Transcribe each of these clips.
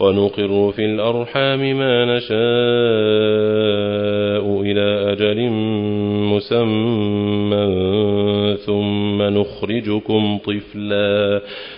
ونقر في الأرحام ما نشاء إلى أجل مسمى ثم نخرجكم طفلا.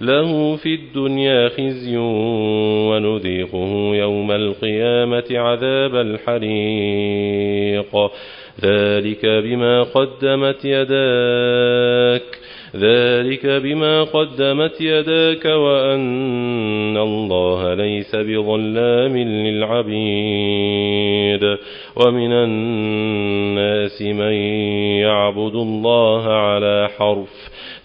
له في الدنيا خزي ونذيقه يوم القيامة عذاب الحريق. ذلك بما قدمت يداك ذلك بما قدمت يداك وأن الله ليس بظلام للعبيد. ومن الناس من يعبد الله على حرف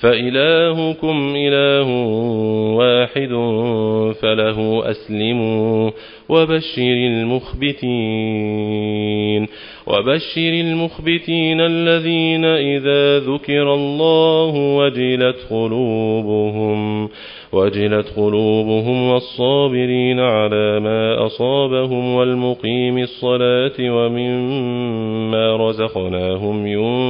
فإلهكم إله واحد فله أسلموا وبشر المخبتين وبشر المخبتين الذين إذا ذكر الله وجلت قلوبهم وجلت قلوبهم والصابرين على ما أصابهم والمقيم الصلاة ومما رزقناهم ينفقون.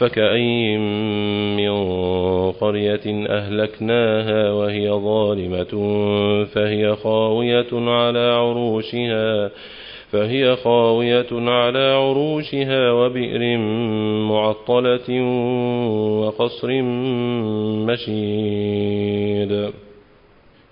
فكأي من قرية أهلكناها وهي ظالمة فهي خاوية على عروشها فهي خاوية على عروشها وبئر معطلة وقصر مشيد.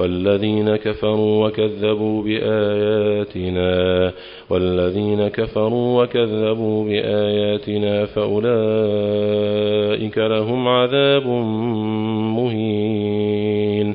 والذين كفروا وكذبوا بآياتنا والذين كفروا وكذبوا بآياتنا فأولئك لهم عذاب مهين.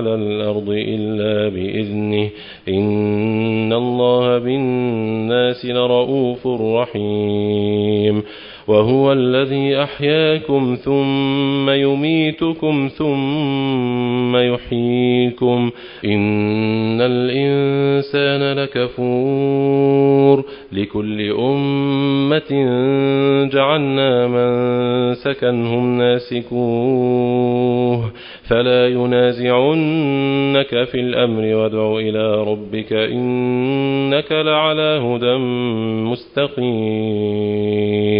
على الأرض إلا بإذنه. إن الله بالناس لرؤوف رحيم. وهو الذي أحياكم ثم يميتكم ثم يحييكم. إن الإنسان لكفور. لكل أمة جعلنا من سكنهم ناسكوه فلا ينازعنك في الأمر وادع إلى ربك إنك لعلى هدى مستقيم.